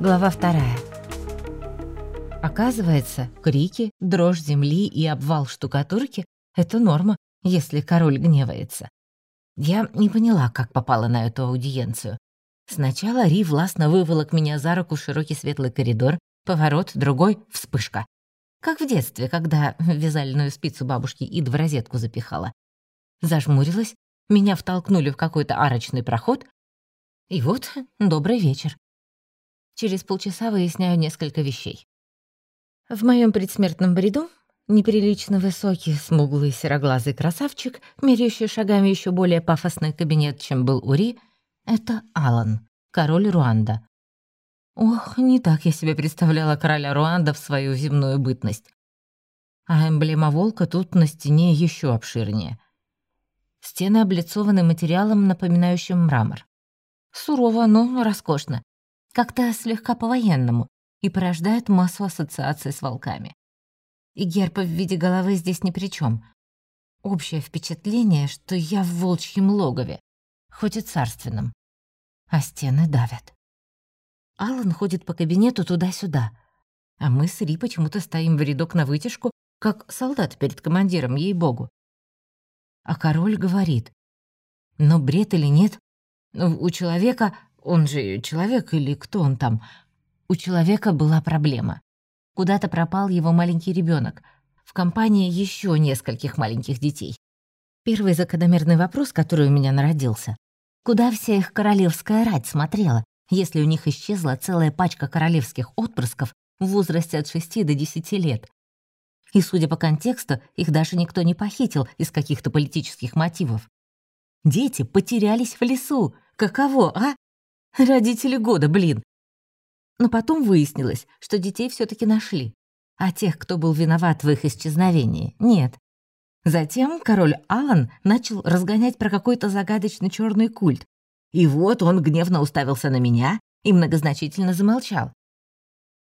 Глава вторая. Оказывается, крики, дрожь земли и обвал штукатурки — это норма, если король гневается. Я не поняла, как попала на эту аудиенцию. Сначала Ри властно выволок меня за руку в широкий светлый коридор, поворот, другой — вспышка. Как в детстве, когда вязальную спицу бабушки Ид в розетку запихала. Зажмурилась, меня втолкнули в какой-то арочный проход, и вот добрый вечер. Через полчаса выясняю несколько вещей. В моем предсмертном бреду неприлично высокий, смуглый, сероглазый красавчик, меряющий шагами еще более пафосный кабинет, чем был Ури, это Алан, король Руанда. Ох, не так я себе представляла короля Руанда в свою земную бытность. А эмблема волка тут на стене еще обширнее. Стены облицованы материалом, напоминающим мрамор. Сурово, но роскошно как-то слегка по-военному и порождает массу ассоциаций с волками. И герб в виде головы здесь ни при чем. Общее впечатление, что я в волчьем логове, хоть и царственном. А стены давят. Алан ходит по кабинету туда-сюда, а мы с Ри почему-то стоим в рядок на вытяжку, как солдат перед командиром, ей-богу. А король говорит, но бред или нет, у человека он же человек или кто он там? У человека была проблема. Куда-то пропал его маленький ребенок. В компании еще нескольких маленьких детей. Первый закономерный вопрос, который у меня народился. Куда вся их королевская рать смотрела, если у них исчезла целая пачка королевских отпрысков в возрасте от 6 до 10 лет? И, судя по контексту, их даже никто не похитил из каких-то политических мотивов. Дети потерялись в лесу. Каково, а? Родители года, блин. Но потом выяснилось, что детей все таки нашли. А тех, кто был виноват в их исчезновении, нет. Затем король Алан начал разгонять про какой-то загадочный черный культ. И вот он гневно уставился на меня и многозначительно замолчал.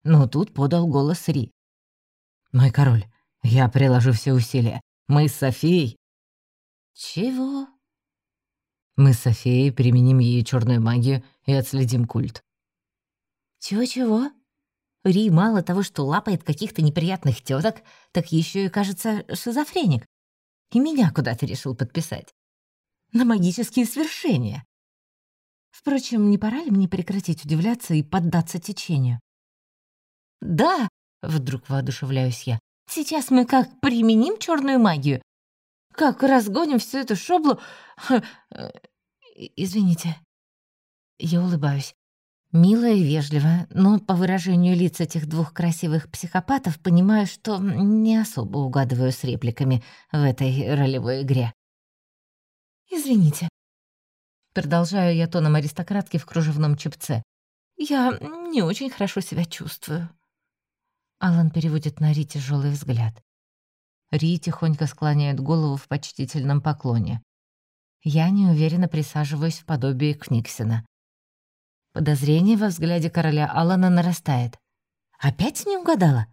Но тут подал голос Ри. «Мой король, я приложу все усилия. Мы с Софией...» «Чего?» Мы с Софией применим ей черную магию и отследим культ. Чего-чего? Ри мало того, что лапает каких-то неприятных теток, так еще и, кажется, шизофреник. И меня куда-то решил подписать. На магические свершения. Впрочем, не пора ли мне прекратить удивляться и поддаться течению? «Да!» — вдруг воодушевляюсь я. «Сейчас мы как применим черную магию, как разгоним всю эту шоблу... Э, извините. Я улыбаюсь. Мило и вежливо, но по выражению лиц этих двух красивых психопатов понимаю, что не особо угадываю с репликами в этой ролевой игре. «Извините». Продолжаю я тоном аристократки в кружевном чепце. «Я не очень хорошо себя чувствую». Алан переводит на Ри тяжелый взгляд. Ри тихонько склоняет голову в почтительном поклоне. Я неуверенно присаживаюсь в подобие Книксена. Подозрение во взгляде короля Алана нарастает. «Опять не угадала?»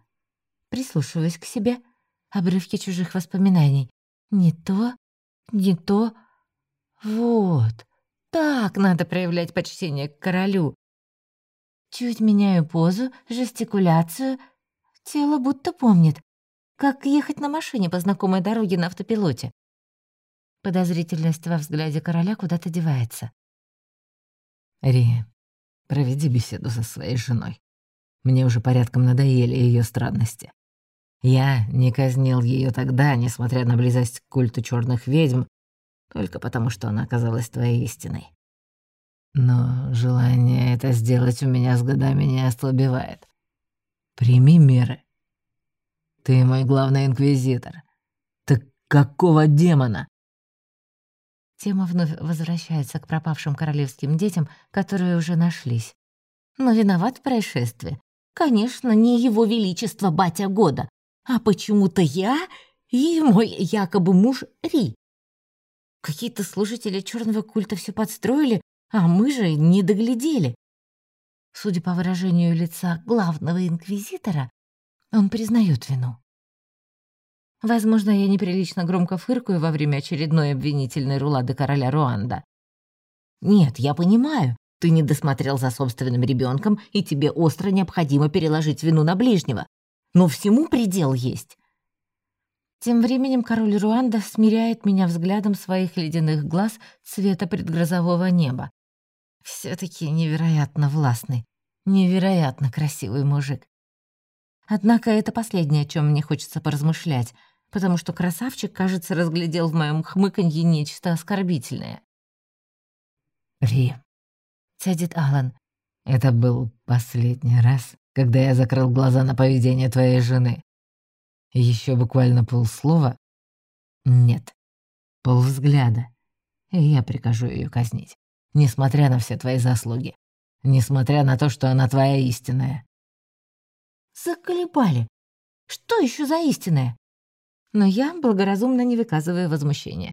Прислушиваюсь к себе. Обрывки чужих воспоминаний. «Не то, не то. Вот. Так надо проявлять почтение к королю. Чуть меняю позу, жестикуляцию. Тело будто помнит. Как ехать на машине по знакомой дороге на автопилоте? Подозрительность во взгляде короля куда-то девается. «Ри, проведи беседу со своей женой. Мне уже порядком надоели ее странности. Я не казнил ее тогда, несмотря на близость к культу черных ведьм, только потому, что она оказалась твоей истиной. Но желание это сделать у меня с годами не ослабевает. Прими меры. Ты мой главный инквизитор. Так какого демона? Тема вновь возвращается к пропавшим королевским детям, которые уже нашлись. Но виноват в происшествии. Конечно, не его величество батя года, а почему-то я и мой якобы муж Ри. Какие-то служители черного культа все подстроили, а мы же не доглядели. Судя по выражению лица главного инквизитора, он признает вину. Возможно, я неприлично громко фыркаю во время очередной обвинительной рулады короля Руанда. Нет, я понимаю, Ты не досмотрел за собственным ребенком, и тебе остро необходимо переложить вину на ближнего. Но всему предел есть. Тем временем король Руанда смиряет меня взглядом своих ледяных глаз цвета предгрозового неба. все таки невероятно властный, невероятно красивый мужик. Однако это последнее, о чем мне хочется поразмышлять, потому что красавчик, кажется, разглядел в моем хмыканье нечто оскорбительное. «Ри», — цедит Алан, — «это был последний раз, когда я закрыл глаза на поведение твоей жены. Еще буквально полслова? Нет. Полвзгляда. И я прикажу ее казнить. Несмотря на все твои заслуги. Несмотря на то, что она твоя истинная. Заколебали. Что еще за истинная? Но я благоразумно не выказываю возмущения.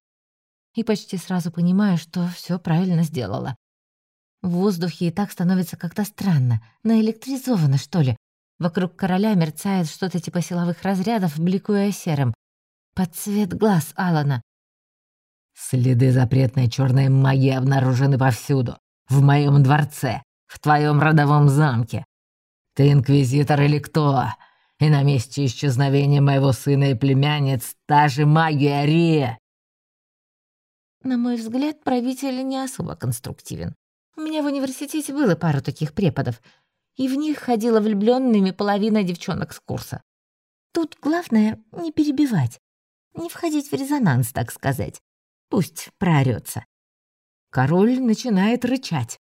И почти сразу понимаю, что все правильно сделала. В воздухе и так становится как-то странно, наэлектризовано, что ли, Вокруг короля мерцает что-то типа силовых разрядов, бликуя серым. Под цвет глаз Алана. «Следы запретной черной магии обнаружены повсюду. В моем дворце, в твоем родовом замке. Ты инквизитор или кто? И на месте исчезновения моего сына и племянниц та же магия Рия!» На мой взгляд, правитель не особо конструктивен. У меня в университете было пару таких преподов — и в них ходила влюбленными половина девчонок с курса. Тут главное не перебивать, не входить в резонанс, так сказать. Пусть проорётся. Король начинает рычать.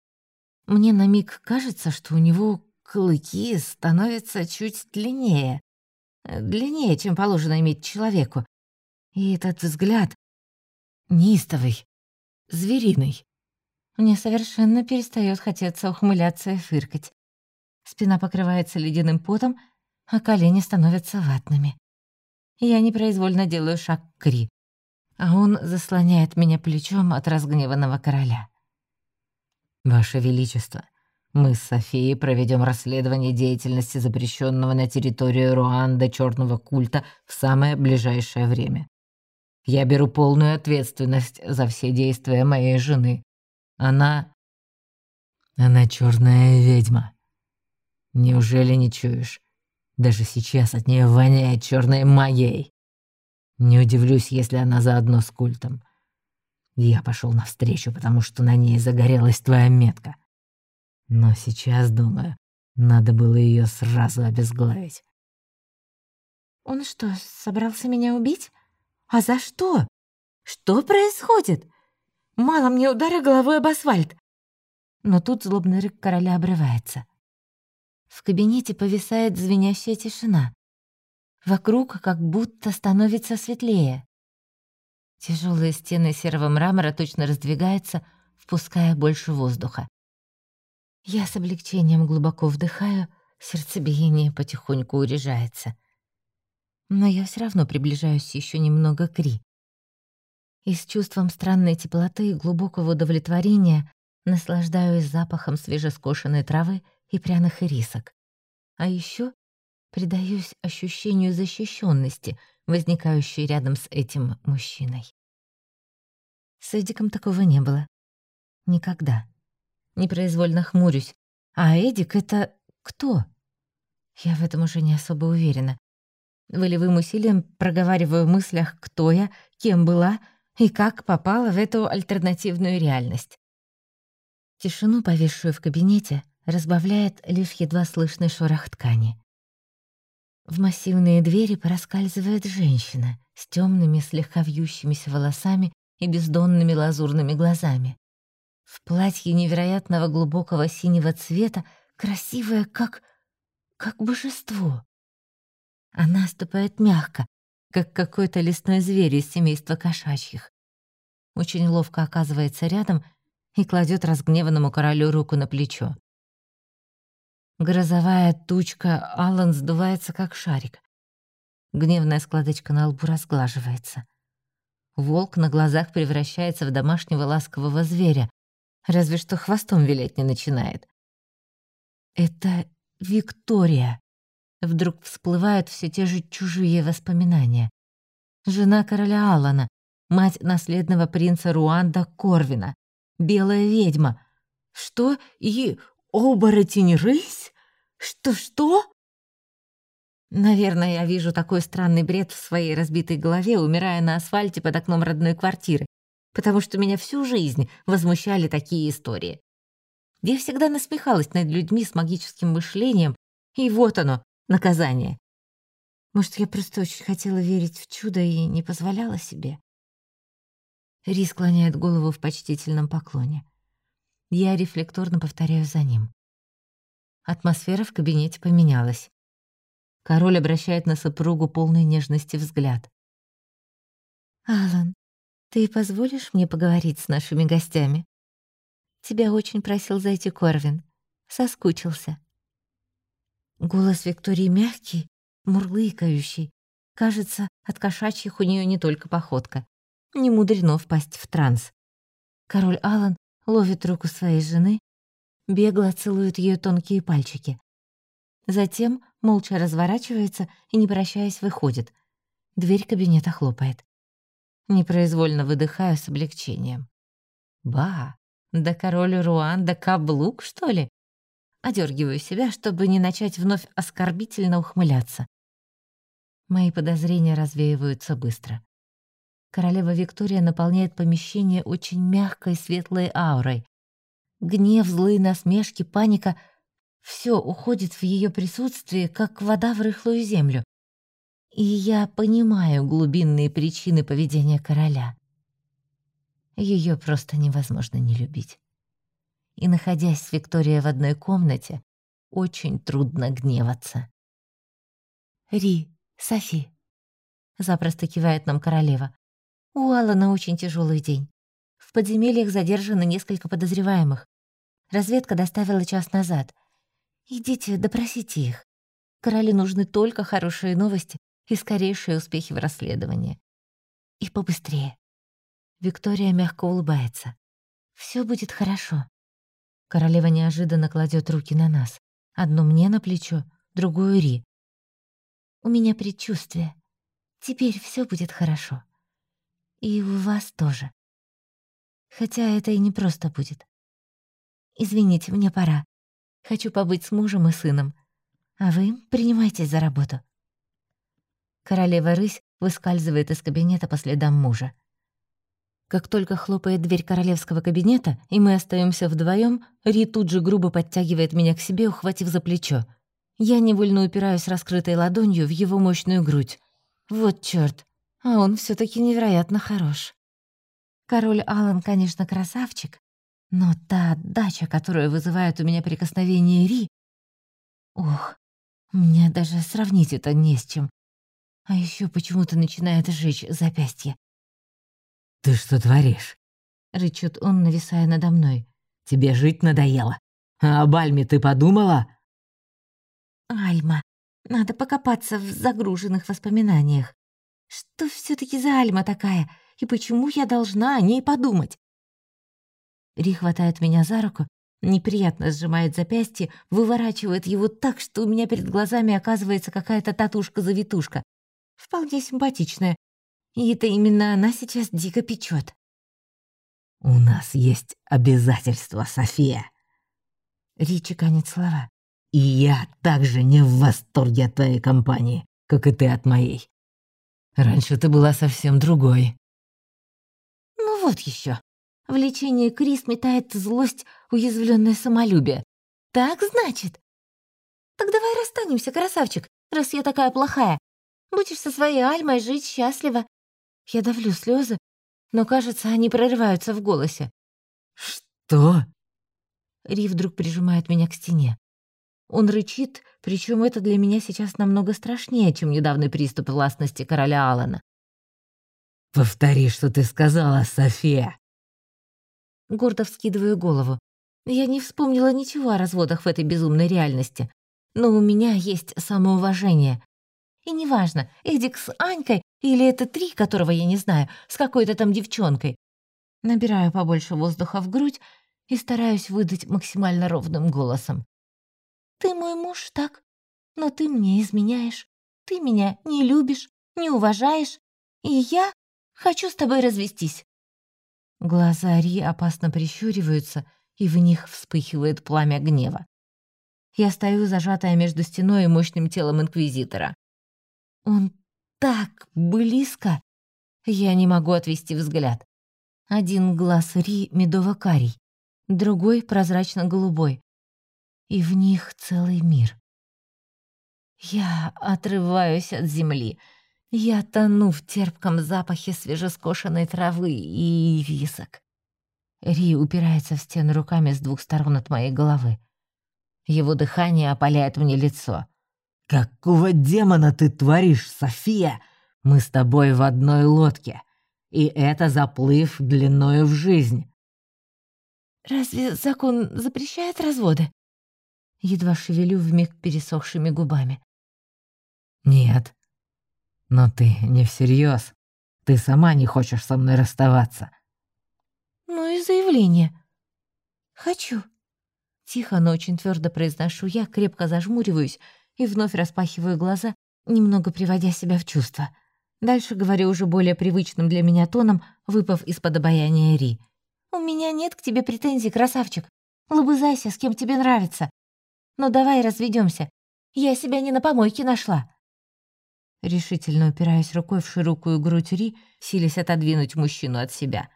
Мне на миг кажется, что у него клыки становятся чуть длиннее. Длиннее, чем положено иметь человеку. И этот взгляд неистовый, звериный. Мне совершенно перестает хотеться ухмыляться и фыркать. Спина покрывается ледяным потом, а колени становятся ватными. Я непроизвольно делаю шаг к Кри, а он заслоняет меня плечом от разгневанного короля. «Ваше Величество, мы с Софией проведем расследование деятельности запрещенного на территории Руанда черного культа в самое ближайшее время. Я беру полную ответственность за все действия моей жены. Она... Она черная ведьма. Неужели не чуешь? Даже сейчас от нее воняет черной магией. Не удивлюсь, если она заодно с культом. Я пошел навстречу, потому что на ней загорелась твоя метка. Но сейчас, думаю, надо было ее сразу обезглавить. Он что, собрался меня убить? А за что? Что происходит? Мало мне удара головой об асфальт. Но тут злобный рык короля обрывается. В кабинете повисает звенящая тишина. Вокруг как будто становится светлее. Тяжелые стены серого мрамора точно раздвигаются, впуская больше воздуха. Я с облегчением глубоко вдыхаю, сердцебиение потихоньку урежается. Но я все равно приближаюсь еще немного к Ри. И с чувством странной теплоты и глубокого удовлетворения наслаждаюсь запахом свежескошенной травы и пряных ирисок. А еще предаюсь ощущению защищенности, возникающей рядом с этим мужчиной. С Эдиком такого не было. Никогда. Непроизвольно хмурюсь. А Эдик — это кто? Я в этом уже не особо уверена. Волевым усилием проговариваю в мыслях, кто я, кем была и как попала в эту альтернативную реальность. Тишину, повисшую в кабинете, разбавляет лишь едва слышный шорох ткани. В массивные двери проскальзывает женщина с темными, слегка вьющимися волосами и бездонными лазурными глазами. В платье невероятного глубокого синего цвета, красивая, как... как божество. Она ступает мягко, как какой-то лесной зверь из семейства кошачьих. Очень ловко оказывается рядом и кладет разгневанному королю руку на плечо. Грозовая тучка Аллан сдувается, как шарик. Гневная складочка на лбу разглаживается. Волк на глазах превращается в домашнего ласкового зверя, разве что хвостом вилять не начинает. Это Виктория. Вдруг всплывают все те же чужие воспоминания. Жена короля Алана, мать наследного принца Руанда Корвина, белая ведьма. Что? И оборотень-рысь? Что-что?» Наверное, я вижу такой странный бред в своей разбитой голове, умирая на асфальте под окном родной квартиры, потому что меня всю жизнь возмущали такие истории. Я всегда насмехалась над людьми с магическим мышлением, и вот оно, наказание. Может, я просто очень хотела верить в чудо и не позволяла себе? Ри склоняет голову в почтительном поклоне. Я рефлекторно повторяю за ним. Атмосфера в кабинете поменялась. Король обращает на супругу полный нежности взгляд. «Алан, ты позволишь мне поговорить с нашими гостями? Тебя очень просил зайти Корвин. Соскучился». Голос Виктории мягкий, мурлыкающий. Кажется, от кошачьих у нее не только походка. Не мудрено впасть в транс. Король Алан ловит руку своей жены, бегло целует ее тонкие пальчики. Затем молча разворачивается и, не прощаясь, выходит. Дверь кабинета хлопает. Непроизвольно выдыхаю с облегчением. Ба, да король Руан, да каблук, что ли? Одергиваю себя, чтобы не начать вновь оскорбительно ухмыляться. Мои подозрения развеиваются быстро. Королева Виктория наполняет помещение очень мягкой светлой аурой. Гнев, злые насмешки, паника все уходит в ее присутствии, как вода в рыхлую землю. И я понимаю глубинные причины поведения короля. Ее просто невозможно не любить. И находясь с Викторией в одной комнате, очень трудно гневаться. «Ри, Софи», — запросто кивает нам королева, — «у Алана очень тяжелый день. В подземельях задержано несколько подозреваемых. Разведка доставила час назад. Идите, допросите их. Королю нужны только хорошие новости и скорейшие успехи в расследовании. И побыстрее. Виктория мягко улыбается. Все будет хорошо. Королева неожиданно кладет руки на нас. Одну мне на плечо, другую Ри. У меня предчувствие. Теперь все будет хорошо. И у вас тоже. Хотя это и не просто будет. Извините, мне пора. Хочу побыть с мужем и сыном. А вы принимайтесь за работу». Королева-рысь выскальзывает из кабинета по следам мужа. Как только хлопает дверь королевского кабинета, и мы остаемся вдвоем, Ри тут же грубо подтягивает меня к себе, ухватив за плечо. Я невольно упираюсь раскрытой ладонью в его мощную грудь. Вот чёрт, а он все таки невероятно хорош. Король Алан, конечно, красавчик, но та отдача, которую вызывает у меня прикосновение Ри... Ох, мне даже сравнить это не с чем. А еще почему-то начинает сжечь запястье. «Ты что творишь?» — рычит он, нависая надо мной. «Тебе жить надоело. А об Альме ты подумала?» «Альма. Надо покопаться в загруженных воспоминаниях. Что все таки за Альма такая, и почему я должна о ней подумать?» Ри хватает меня за руку, неприятно сжимает запястье, выворачивает его так, что у меня перед глазами оказывается какая-то татушка-завитушка. Вполне симпатичная. И это именно она сейчас дико печет. «У нас есть обязательства, София!» Ри чеканит слова. «И я также не в восторге от твоей компании, как и ты от моей. Раньше ты была совсем другой». «Ну вот еще. Влечение Крис метает злость, уязвленное самолюбие. Так, значит? Так давай расстанемся, красавчик, раз я такая плохая. Будешь со своей Альмой жить счастливо. Я давлю слезы, но, кажется, они прорываются в голосе. «Что?» Ри вдруг прижимает меня к стене. Он рычит, причем это для меня сейчас намного страшнее, чем недавний приступ властности короля Алана. «Повтори, что ты сказала, София!» Гордо вскидываю голову. Я не вспомнила ничего о разводах в этой безумной реальности. Но у меня есть самоуважение. И неважно, Эдик с Анькой или это три, которого я не знаю, с какой-то там девчонкой. Набираю побольше воздуха в грудь и стараюсь выдать максимально ровным голосом. «Ты мой муж, так? Но ты мне изменяешь. Ты меня не любишь, не уважаешь. И я хочу с тобой развестись. Глаза Ри опасно прищуриваются, и в них вспыхивает пламя гнева. Я стою, зажатая между стеной и мощным телом Инквизитора. Он так близко. Я не могу отвести взгляд. Один глаз Ри медово-карий, другой прозрачно-голубой. И в них целый мир. Я отрываюсь от земли. Я тону в терпком запахе свежескошенной травы и висок. Ри упирается в стену руками с двух сторон от моей головы. Его дыхание опаляет мне лицо. «Какого демона ты творишь, София? Мы с тобой в одной лодке. И это заплыв длиною в жизнь». «Разве закон запрещает разводы?» Едва шевелю вмиг пересохшими губами. «Нет. Но ты не всерьез. Ты сама не хочешь со мной расставаться». «Ну и заявление. Хочу». Тихо, но очень твердо произношу я, крепко зажмуриваюсь и вновь распахиваю глаза, немного приводя себя в чувство. Дальше говорю уже более привычным для меня тоном, выпав из-под обаяния Ри. «У меня нет к тебе претензий, красавчик. Лобызайся, с кем тебе нравится. Но давай разведемся. Я себя не на помойке нашла». Решительно упираюсь рукой в широкую грудь Ри, силясь отодвинуть мужчину от себя.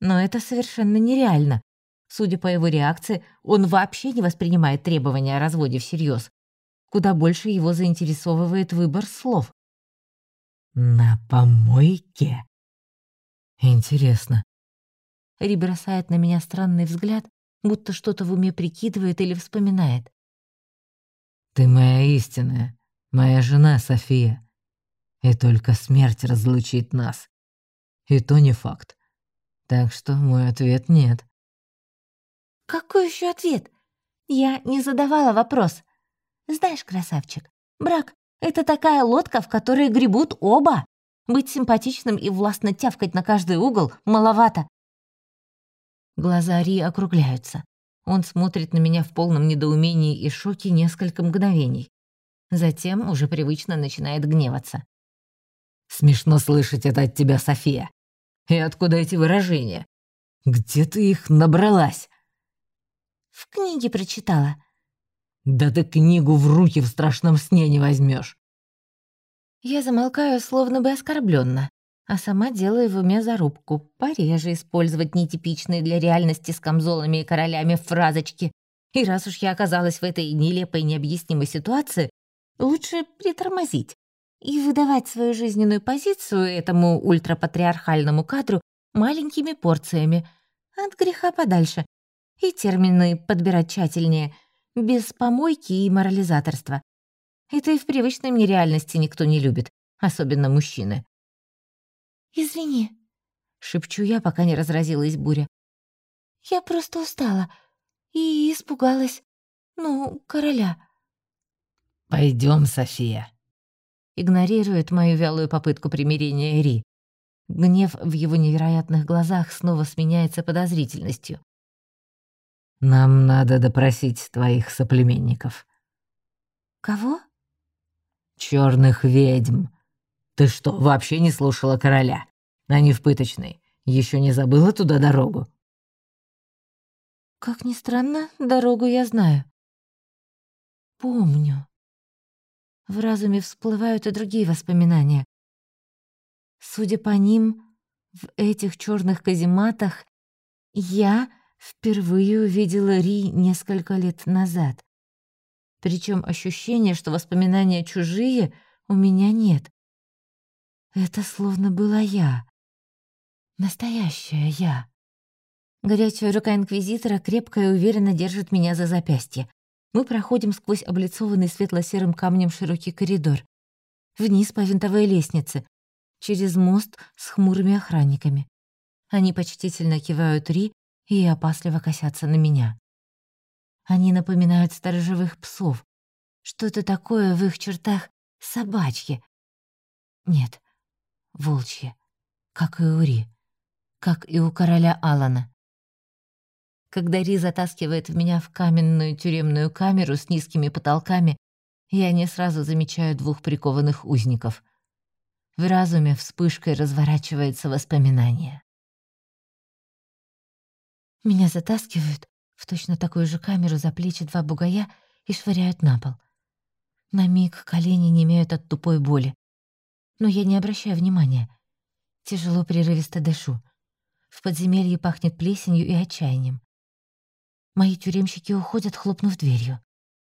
Но это совершенно нереально. Судя по его реакции, он вообще не воспринимает требования о разводе всерьез. Куда больше его заинтересовывает выбор слов. «На помойке?» «Интересно». Ри бросает на меня странный взгляд, будто что-то в уме прикидывает или вспоминает. «Ты моя истинная, моя жена София. И только смерть разлучит нас. И то не факт. Так что мой ответ — нет». «Какой еще ответ? Я не задавала вопрос. Знаешь, красавчик, брак — это такая лодка, в которой гребут оба. Быть симпатичным и властно тявкать на каждый угол маловато». Глаза Ри округляются. Он смотрит на меня в полном недоумении и шоке несколько мгновений. Затем уже привычно начинает гневаться. «Смешно слышать это от тебя, София. И откуда эти выражения? Где ты их набралась?» В книге прочитала. Да ты книгу в руки в страшном сне не возьмешь. Я замолкаю, словно бы оскорбленно, а сама делаю в уме зарубку. Пореже использовать нетипичные для реальности с камзолами и королями фразочки. И раз уж я оказалась в этой нелепой необъяснимой ситуации, лучше притормозить и выдавать свою жизненную позицию этому ультрапатриархальному кадру маленькими порциями. От греха подальше и термины подбирать тщательнее, без помойки и морализаторства. Это и в привычной мне реальности никто не любит, особенно мужчины. «Извини», — шепчу я, пока не разразилась буря. «Я просто устала и испугалась. Ну, короля». Пойдем, София», — игнорирует мою вялую попытку примирения Ри. Гнев в его невероятных глазах снова сменяется подозрительностью. Нам надо допросить твоих соплеменников. Кого? Черных ведьм. Ты что, вообще не слушала короля? Они в пыточной. Еще не забыла туда дорогу? Как ни странно, дорогу я знаю. Помню. В разуме всплывают и другие воспоминания. Судя по ним, в этих черных казематах я Впервые увидела Ри несколько лет назад. Причем ощущение, что воспоминания чужие, у меня нет. Это словно была я. Настоящая я. Горячая рука Инквизитора крепко и уверенно держит меня за запястье. Мы проходим сквозь облицованный светло-серым камнем широкий коридор. Вниз по винтовой лестнице, через мост с хмурыми охранниками. Они почтительно кивают Ри, и опасливо косятся на меня. Они напоминают сторожевых псов. Что-то такое в их чертах собачье. Нет, волчье, как и у Ри, как и у короля Алана. Когда Ри затаскивает меня в каменную тюремную камеру с низкими потолками, я не сразу замечаю двух прикованных узников. В разуме вспышкой разворачивается воспоминание. Меня затаскивают В точно такую же камеру за плечи два бугая и швыряют на пол. На миг колени не имеют от тупой боли. Но я не обращаю внимания. Тяжело прерывисто дышу. В подземелье пахнет плесенью и отчаянием. Мои тюремщики уходят, хлопнув дверью.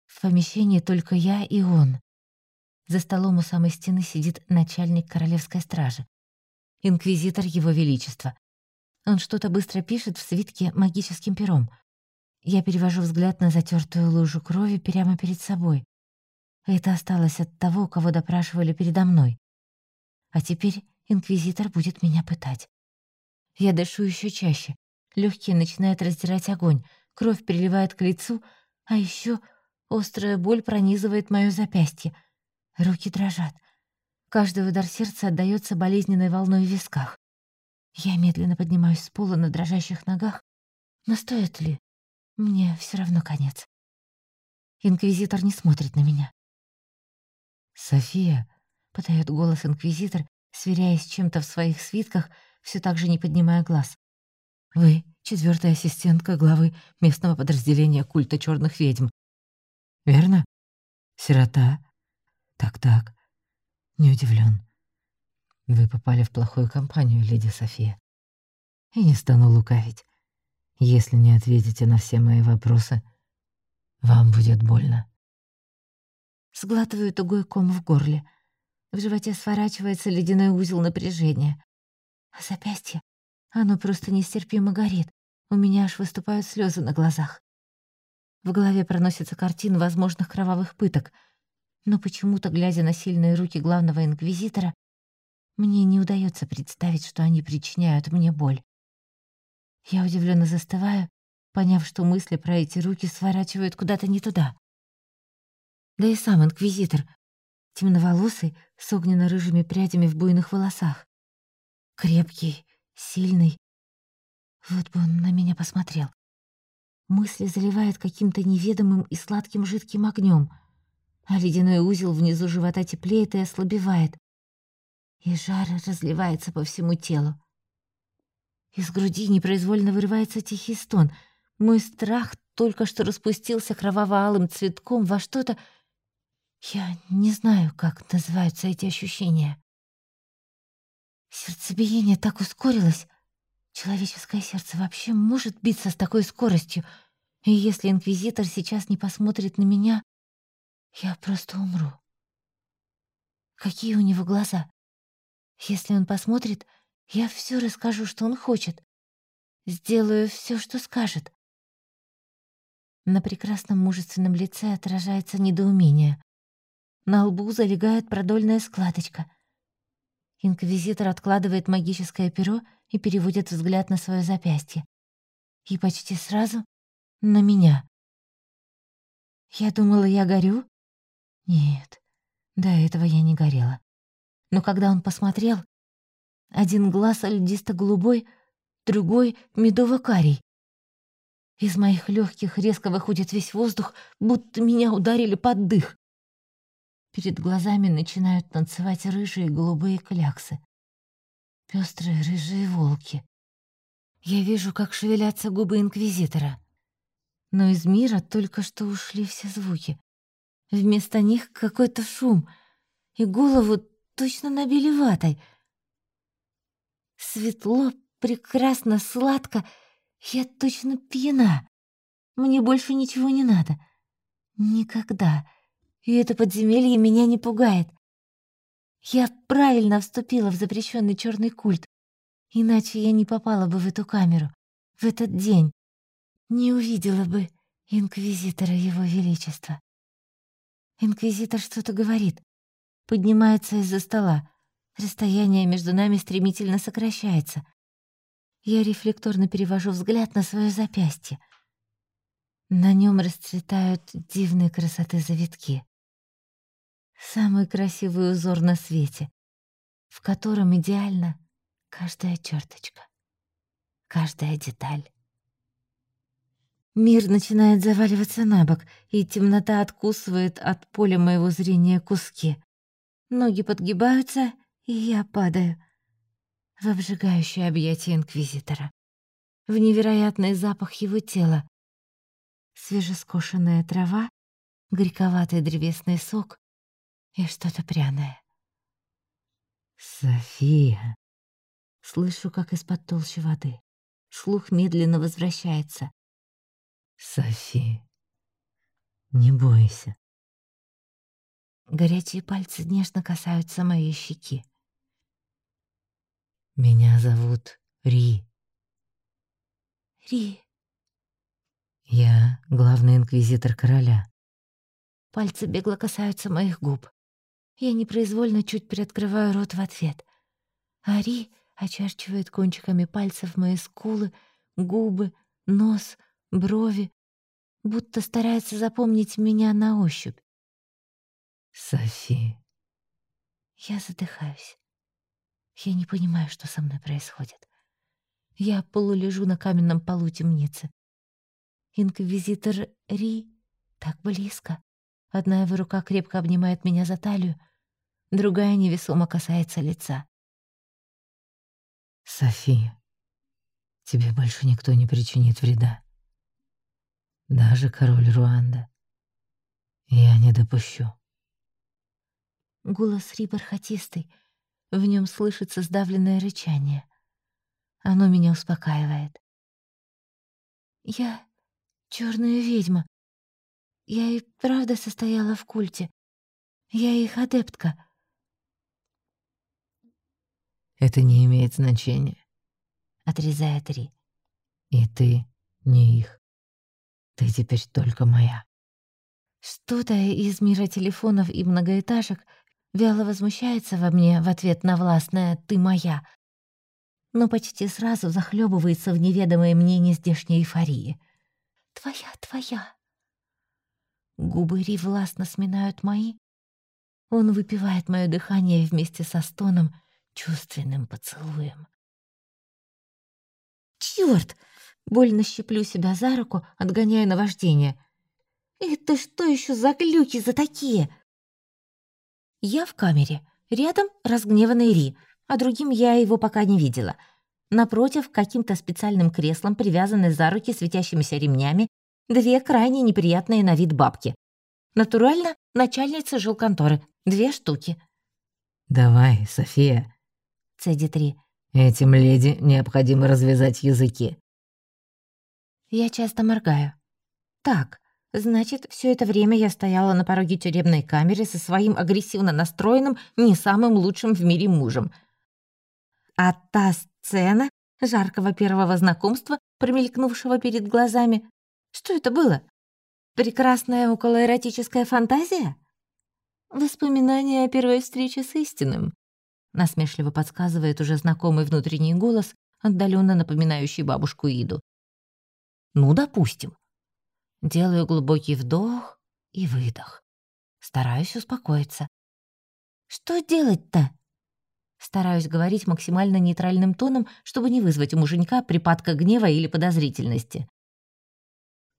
В помещении только я и он. За столом у самой стены сидит начальник королевской стражи. Инквизитор Его Величества. Он что-то быстро пишет в свитке магическим пером. Я перевожу взгляд на затертую лужу крови прямо перед собой. Это осталось от того, кого допрашивали передо мной. А теперь инквизитор будет меня пытать. Я дышу еще чаще. Легкие начинают раздирать огонь, кровь приливает к лицу, а еще острая боль пронизывает мое запястье. Руки дрожат. Каждый удар сердца отдаётся болезненной волной в висках. Я медленно поднимаюсь с пола на дрожащих ногах. Но стоит ли? Мне все равно конец. Инквизитор не смотрит на меня. «София», — подает голос инквизитор, сверяясь чем-то в своих свитках, все так же не поднимая глаз. «Вы — четвертая ассистентка главы местного подразделения культа черных ведьм. Верно? Сирота? Так-так. Не удивлен. Вы попали в плохую компанию, леди София. И не стану лукавить. Если не ответите на все мои вопросы, вам будет больно. Сглатываю тугой ком в горле. В животе сворачивается ледяной узел напряжения. А запястье, оно просто нестерпимо горит. У меня аж выступают слезы на глазах. В голове проносится картина возможных кровавых пыток, но почему-то, глядя на сильные руки главного инквизитора, мне не удается представить, что они причиняют мне боль. Я удивленно застываю, поняв, что мысли про эти руки сворачивают куда-то не туда. Да и сам инквизитор, темноволосый, с огненно-рыжими прядями в буйных волосах. Крепкий, сильный. Вот бы он на меня посмотрел. Мысли заливает каким-то неведомым и сладким жидким огнем, а ледяной узел внизу живота теплеет и ослабевает, и жар разливается по всему телу. Из груди непроизвольно вырывается тихий стон. Мой страх только что распустился кроваво-алым цветком во что-то... Я не знаю, как называются эти ощущения. Сердцебиение так ускорилось. Человеческое сердце вообще может биться с такой скоростью. И если Инквизитор сейчас не посмотрит на меня, я просто умру. Какие у него глаза? Если он посмотрит, я все расскажу, что он хочет. Сделаю все, что скажет. На прекрасном мужественном лице отражается недоумение. На лбу залегает продольная складочка — Инквизитор откладывает магическое перо и переводит взгляд на свое запястье. И почти сразу на меня. Я думала, я горю? Нет, до этого я не горела. Но когда он посмотрел, один глаз льдисто-голубой, другой — медово-карий. Из моих легких резко выходит весь воздух, будто меня ударили под дых. Перед глазами начинают танцевать рыжие и голубые кляксы. Пёстрые рыжие волки. Я вижу, как шевелятся губы Инквизитора. Но из мира только что ушли все звуки. Вместо них какой-то шум, и голову точно набили ватой. Светло, прекрасно, сладко. Я точно пьяна. Мне больше ничего не надо. Никогда. И это подземелье меня не пугает. Я правильно вступила в запрещенный черный культ, иначе я не попала бы в эту камеру, в этот день, не увидела бы инквизитора Его Величества. Инквизитор что-то говорит, поднимается из-за стола. Расстояние между нами стремительно сокращается. Я рефлекторно перевожу взгляд на свое запястье. На нем расцветают дивные красоты завитки. Самый красивый узор на свете, в котором идеально каждая черточка, каждая деталь. Мир начинает заваливаться на бок, и темнота откусывает от поля моего зрения куски. Ноги подгибаются, и я падаю в обжигающее объятие Инквизитора, в невероятный запах его тела, свежескошенная трава, горьковатый древесный сок и что-то пряное. «София!» Слышу, как из-под толщи воды. Слух медленно возвращается. «Софи, не бойся». Горячие пальцы нежно касаются моей щеки. «Меня зовут Ри». «Ри». «Я главный инквизитор короля». Пальцы бегло касаются моих губ. Я непроизвольно чуть приоткрываю рот в ответ. А Ри очерчивает кончиками пальцев мои скулы, губы, нос, брови, будто старается запомнить меня на ощупь. «Софи». Я задыхаюсь. Я не понимаю, что со мной происходит. Я полулежу на каменном полу темницы. Инквизитор Ри так близко. Одна его рука крепко обнимает меня за талию, другая невесомо касается лица. «София, тебе больше никто не причинит вреда. Даже король Руанда. Я не допущу». Голос Ри бархатистый, в нем слышится сдавленное рычание. Оно меня успокаивает. «Я черная ведьма. Я и правда состояла в культе. Я их адептка. Это не имеет значения. Отрезает Ри. И ты не их. Ты теперь только моя. Что-то из мира телефонов и многоэтажек вяло возмущается во мне в ответ на властное «ты моя», но почти сразу захлебывается в неведомой мне нездешней эйфории. «Твоя, твоя!» Губы Ри властно сминают мои. Он выпивает мое дыхание вместе со стоном — чувственным поцелуем. Чёрт! Больно щиплю себя за руку, отгоняя наваждение. Это что еще за глюки за такие? Я в камере. Рядом разгневанный Ри, а другим я его пока не видела. Напротив, каким-то специальным креслом, привязанной за руки светящимися ремнями, две крайне неприятные на вид бабки. Натурально, начальница жилконторы. Две штуки. «Давай, София», цедит Ри. «Этим леди необходимо развязать языки». Я часто моргаю. Так, значит, все это время я стояла на пороге тюремной камеры со своим агрессивно настроенным, не самым лучшим в мире мужем. А та сцена жаркого первого знакомства, промелькнувшего перед глазами, что это было? Прекрасная околоэротическая фантазия? Воспоминания о первой встрече с истинным насмешливо подсказывает уже знакомый внутренний голос, отдаленно напоминающий бабушку Иду. Ну, допустим. Делаю глубокий вдох и выдох. Стараюсь успокоиться. Что делать-то? Стараюсь говорить максимально нейтральным тоном, чтобы не вызвать у муженька припадка гнева или подозрительности.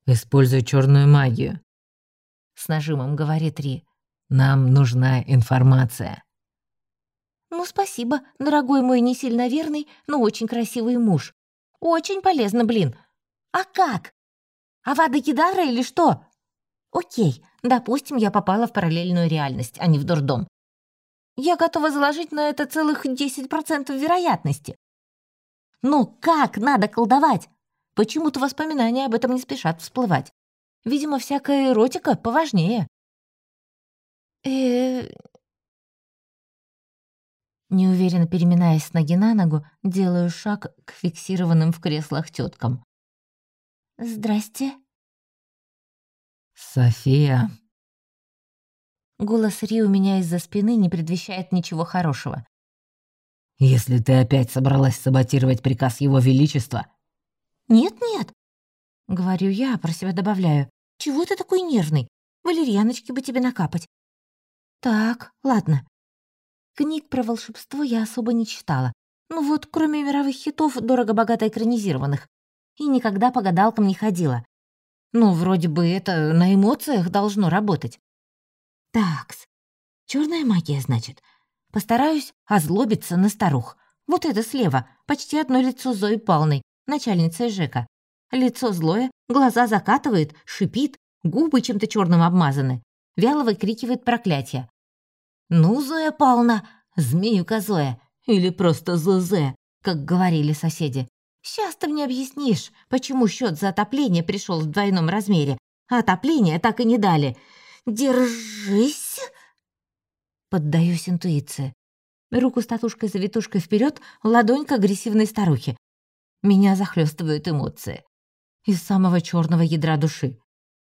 «Используй черную магию», — с нажимом говорит Ри. «Нам нужна информация». «Ну, спасибо, дорогой мой не сильно верный, но очень красивый муж. Очень полезно, блин. А как? Авада Кедавра или что? Окей, допустим, я попала в параллельную реальность, а не в дурдом. Я готова заложить на это целых 10% вероятности. Ну как надо колдовать? Почему-то воспоминания об этом не спешат всплывать. Видимо, всякая эротика поважнее. э Неуверенно переминаясь с ноги на ногу, делаю шаг к фиксированным в креслах теткам. «Здрасте». «София». Голос Ри у меня из-за спины не предвещает ничего хорошего. «Если ты опять собралась саботировать приказ Его Величества...» «Нет-нет», — говорю я, про себя добавляю. «Чего ты такой нервный? Валерьяночки бы тебе накапать». «Так, ладно, Книг про волшебство я особо не читала. Ну вот, кроме мировых хитов, дорого-богато экранизированных. И никогда по гадалкам не ходила. Ну, вроде бы это на эмоциях должно работать. Такс. Черная магия, значит. Постараюсь озлобиться на старух. Вот это слева, почти одно лицо Зои Палной, начальницы Жека. Лицо злое, глаза закатывает, шипит, губы чем-то черным обмазаны. Вяло выкрикивает проклятие. «Ну, Зоя Павловна, змеюка Зоя, или просто ЗЗ, как говорили соседи. Сейчас ты мне объяснишь, почему счет за отопление пришел в двойном размере, а отопление так и не дали. Держись!» Поддаюсь интуиции. Руку с татушкой-завитушкой вперед, ладонь к агрессивной старухе. Меня захлестывают эмоции. Из самого черного ядра души.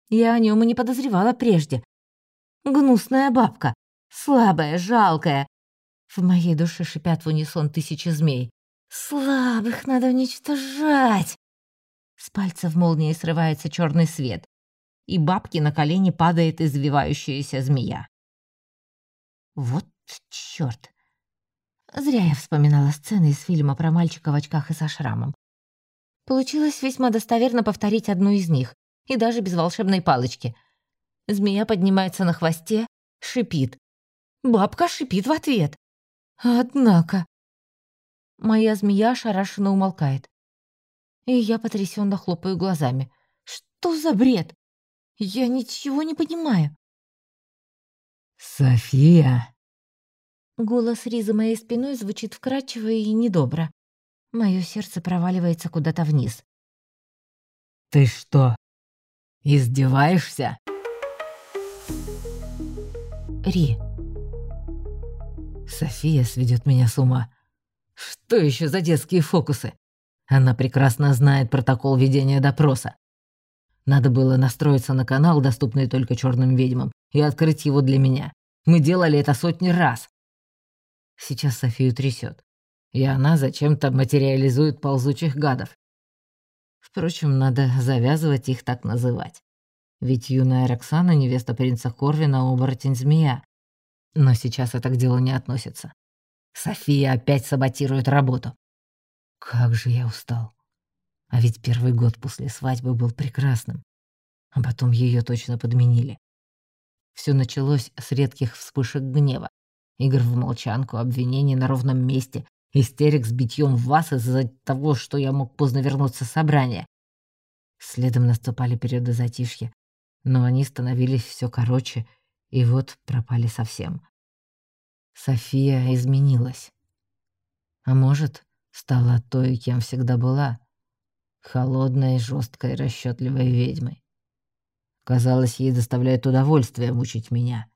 Я о нем и не подозревала прежде. Гнусная бабка. Слабая, жалкая. В моей душе шипят в унисон тысячи змей. Слабых надо уничтожать. С пальца в молнии срывается черный свет, и бабки на колени падает извивающаяся змея. Вот чёрт. Зря я вспоминала сцены из фильма про мальчика в очках и со шрамом. Получилось весьма достоверно повторить одну из них, и даже без волшебной палочки. Змея поднимается на хвосте, шипит. Бабка шипит в ответ. Однако... Моя змея ошарашенно умолкает. И я потрясенно хлопаю глазами. Что за бред? Я ничего не понимаю. «София!» Голос Ри за моей спиной звучит вкрадчиво и недобро. Мое сердце проваливается куда-то вниз. «Ты что, издеваешься?» Ри. София сведет меня с ума. Что еще за детские фокусы? Она прекрасно знает протокол ведения допроса. Надо было настроиться на канал, доступный только черным ведьмам, и открыть его для меня. Мы делали это сотни раз. Сейчас Софию трясет, и она зачем-то материализует ползучих гадов. Впрочем, надо завязывать их так называть. Ведь юная Роксана, невеста принца Корвина, оборотень-змея. Но сейчас это к делу не относится. София опять саботирует работу. Как же я устал. А ведь первый год после свадьбы был прекрасным. А потом ее точно подменили. Все началось с редких вспышек гнева, игр в молчанку, обвинений на ровном месте, истерик с битьем в вас из-за того, что я мог поздно вернуться с собрания. Следом наступали периоды затишья, но они становились все короче, и вот пропали совсем. София изменилась. А может, стала той, кем всегда была. Холодной, жесткой, расчетливой ведьмой. Казалось, ей доставляет удовольствие мучить меня.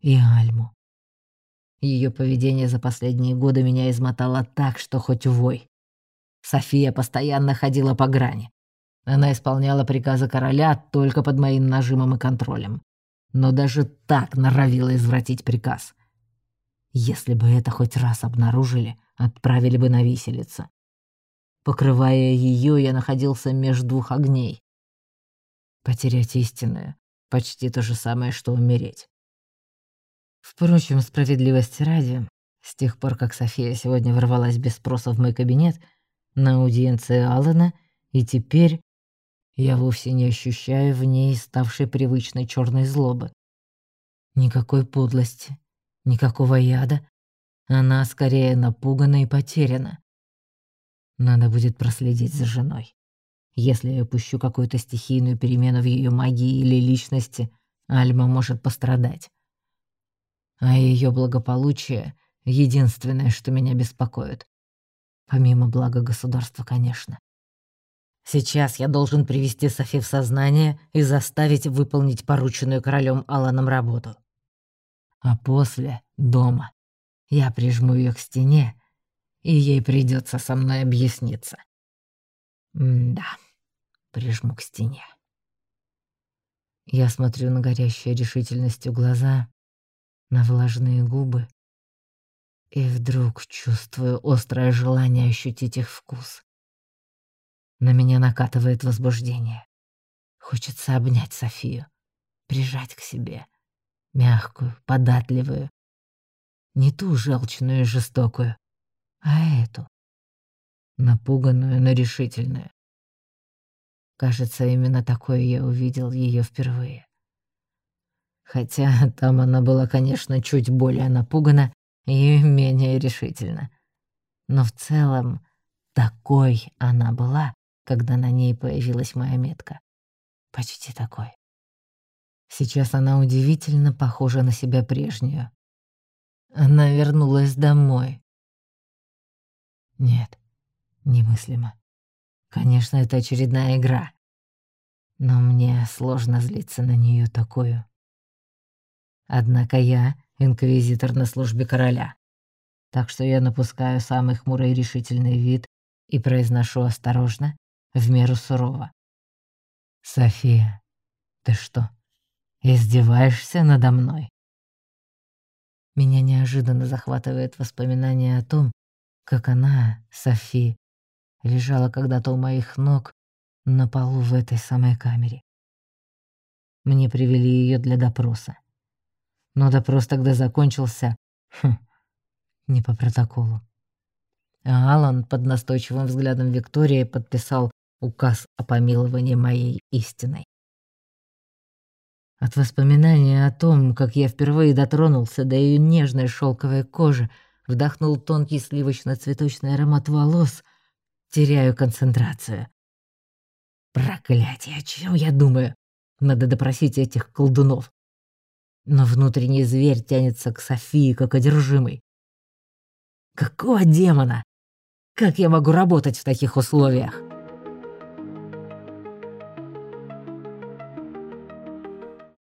И Альму. Ее поведение за последние годы меня измотало так, что хоть вой. София постоянно ходила по грани. Она исполняла приказы короля только под моим нажимом и контролем. Но даже так норовила извратить приказ. Если бы это хоть раз обнаружили, отправили бы на виселица. Покрывая ее, я находился между двух огней. Потерять истинное — почти то же самое, что умереть. Впрочем, справедливости ради, с тех пор, как София сегодня ворвалась без спроса в мой кабинет, на аудиенции Аллена, и теперь я вовсе не ощущаю в ней ставшей привычной черной злобы. Никакой подлости, никакого яда. Она скорее напугана и потеряна. Надо будет проследить за женой. Если я пущу какую-то стихийную перемену в ее магии или личности, Альма может пострадать. А ее благополучие — единственное, что меня беспокоит. Помимо блага государства, конечно. Сейчас я должен привести Софи в сознание и заставить выполнить порученную королем Аланом работу. А после — дома. Я прижму ее к стене, и ей придется со мной объясниться. М да, прижму к стене. Я смотрю на горящие решительностью глаза на влажные губы и вдруг чувствую острое желание ощутить их вкус. На меня накатывает возбуждение. Хочется обнять Софию, прижать к себе, мягкую, податливую. Не ту желчную и жестокую, а эту, напуганную, но решительную. Кажется, именно такой я увидел ее впервые. Хотя там она была, конечно, чуть более напугана и менее решительна. Но в целом такой она была когда на ней появилась моя метка. Почти такой. Сейчас она удивительно похожа на себя прежнюю. Она вернулась домой. Нет, немыслимо. Конечно, это очередная игра. Но мне сложно злиться на нее такую. Однако я инквизитор на службе короля. Так что я напускаю самый хмурый решительный вид и произношу осторожно, в меру сурово. «София, ты что, издеваешься надо мной?» Меня неожиданно захватывает воспоминание о том, как она, Софи, лежала когда-то у моих ног на полу в этой самой камере. Мне привели ее для допроса. Но допрос тогда закончился... Хм, не по протоколу. А Алан под настойчивым взглядом Виктории подписал указ о помиловании моей истиной. От воспоминания о том, как я впервые дотронулся до ее нежной шелковой кожи, вдохнул тонкий сливочно-цветочный аромат волос, теряю концентрацию. Проклятие, о чем я думаю? Надо допросить этих колдунов. Но внутренний зверь тянется к Софии, как одержимый. Какого демона? Как я могу работать в таких условиях?